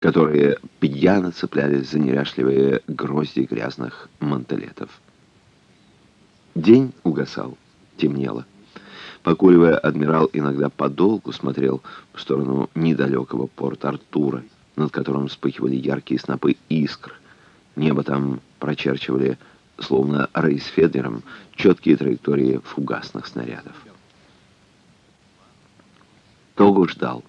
которые пьяно цеплялись за неряшливые грозди грязных мантелетов. День угасал, темнело. Покуривая, адмирал иногда подолгу смотрел в сторону недалекого порта Артура, над которым вспыхивали яркие снопы искр. Небо там прочерчивали, словно рейсфедером, четкие траектории фугасных снарядов. Того ждал.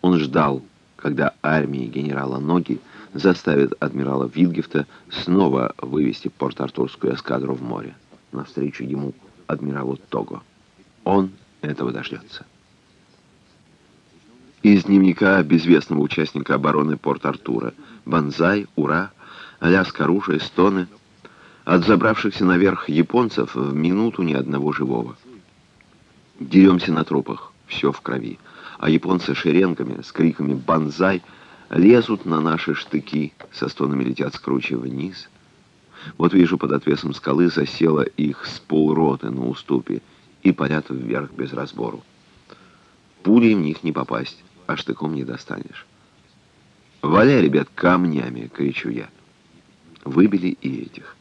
Он ждал, когда армии генерала Ноги заставит адмирала Вильгефта снова вывести Порт-Артурскую эскадру в море, навстречу ему, адмиралу Того. Он этого дождется. Из дневника безвестного участника обороны Порт-Артура «Бонзай», «Ура», «Аляска оружие», «Стоны» от забравшихся наверх японцев в минуту ни одного живого. Деремся на трупах, все в крови а японцы шеренгами с криками «Бонзай!» лезут на наши штыки, со стонами летят скручивая вниз. Вот вижу, под отвесом скалы засело их с полроты на уступе и парят вверх без разбору. Пулей в них не попасть, а штыком не достанешь. «Валяй, ребят, камнями!» — кричу я. Выбили и этих.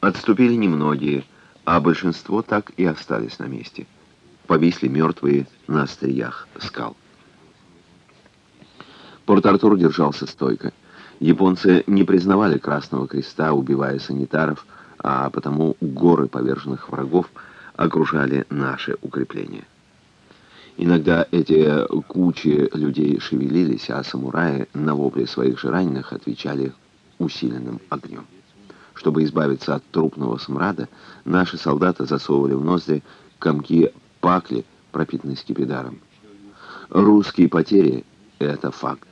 Отступили немногие, а большинство так и остались на месте — повисли мертвые на остриях скал. Порт-Артур держался стойко. Японцы не признавали Красного Креста, убивая санитаров, а потому горы поверженных врагов окружали наши укрепления. Иногда эти кучи людей шевелились, а самураи на вопли своих же раненых отвечали усиленным огнем. Чтобы избавиться от трупного смрада, наши солдаты засовывали в ноздри комки пакли, пропитанные скипидаром. Русские потери — это факт.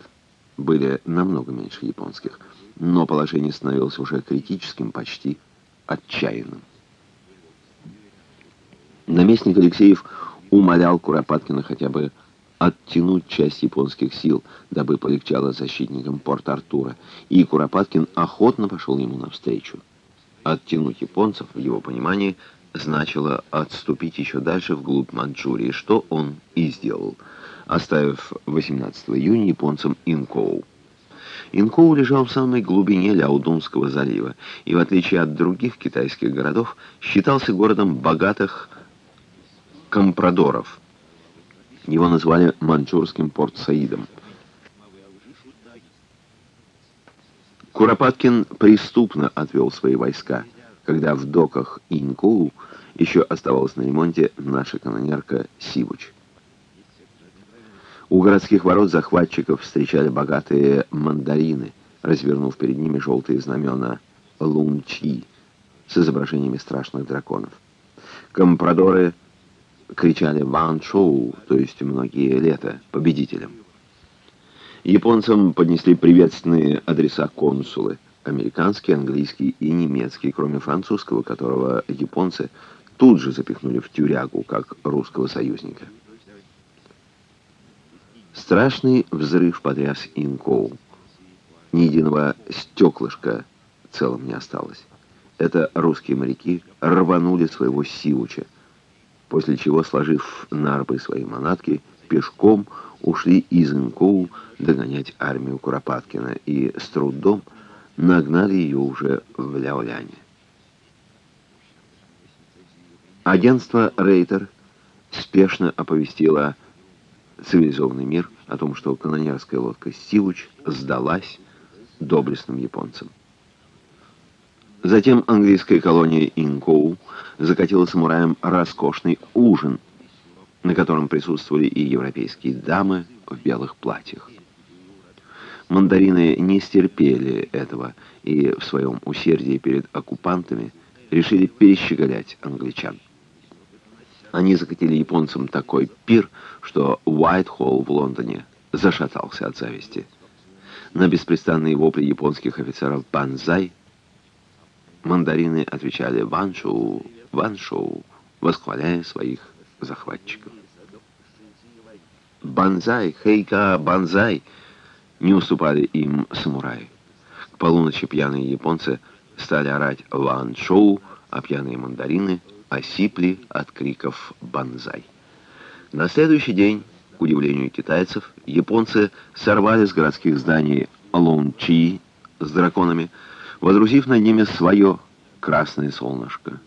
Были намного меньше японских, но положение становилось уже критическим, почти отчаянным. Наместник Алексеев умолял Куропаткина хотя бы оттянуть часть японских сил, дабы полегчало защитникам Порт-Артура, и Куропаткин охотно пошел ему навстречу. Оттянуть японцев, в его понимании, значило отступить еще дальше вглубь Манчжурии, что он и сделал, оставив 18 июня японцам Инкоу. Инкоу лежал в самой глубине Ляодунского залива и, в отличие от других китайских городов, считался городом богатых компрадоров. Его назвали манчжурским Порт-Саидом. Куропаткин преступно отвел свои войска – когда в доках Инкоу еще оставалась на ремонте наша канонерка Сивуч. У городских ворот захватчиков встречали богатые мандарины, развернув перед ними желтые знамена Лунчи с изображениями страшных драконов. Компрадоры кричали «Ван Шоу», то есть многие лета, победителям. Японцам поднесли приветственные адреса консулы – американский, английский и немецкий, кроме французского, которого японцы тут же запихнули в тюрягу, как русского союзника. Страшный взрыв потряс Инкоу. Ни единого стеклышка целым не осталось. Это русские моряки рванули своего Сиуча, после чего, сложив нарбы свои манатки, пешком ушли из Инкоу догонять армию Куропаткина и с трудом нагнали ее уже в Ляоляне. Агентство «Рейтер» спешно оповестило цивилизованный мир о том, что канонерская лодка «Сивуч» сдалась доблестным японцам. Затем английская колония Инкоу закатила самураям роскошный ужин, на котором присутствовали и европейские дамы в белых платьях. Мандарины не стерпели этого и в своем усердии перед оккупантами решили перещеголять англичан. Они закатили японцам такой пир, что Уайтхолл в Лондоне зашатался от зависти. На беспрестанные вопли японских офицеров «Банзай» мандарины отвечали «Ваншоу, Ваншоу», восхваляя своих захватчиков. «Банзай, хейка, банзай!» Не уступали им самураи. К полуночи пьяные японцы стали орать «Ван-шоу», а пьяные мандарины осипли от криков «Банзай». На следующий день удивлению китайцев, японцы сорвали с городских зданий Лоун-Чи с драконами, водрузив над ними свое красное солнышко.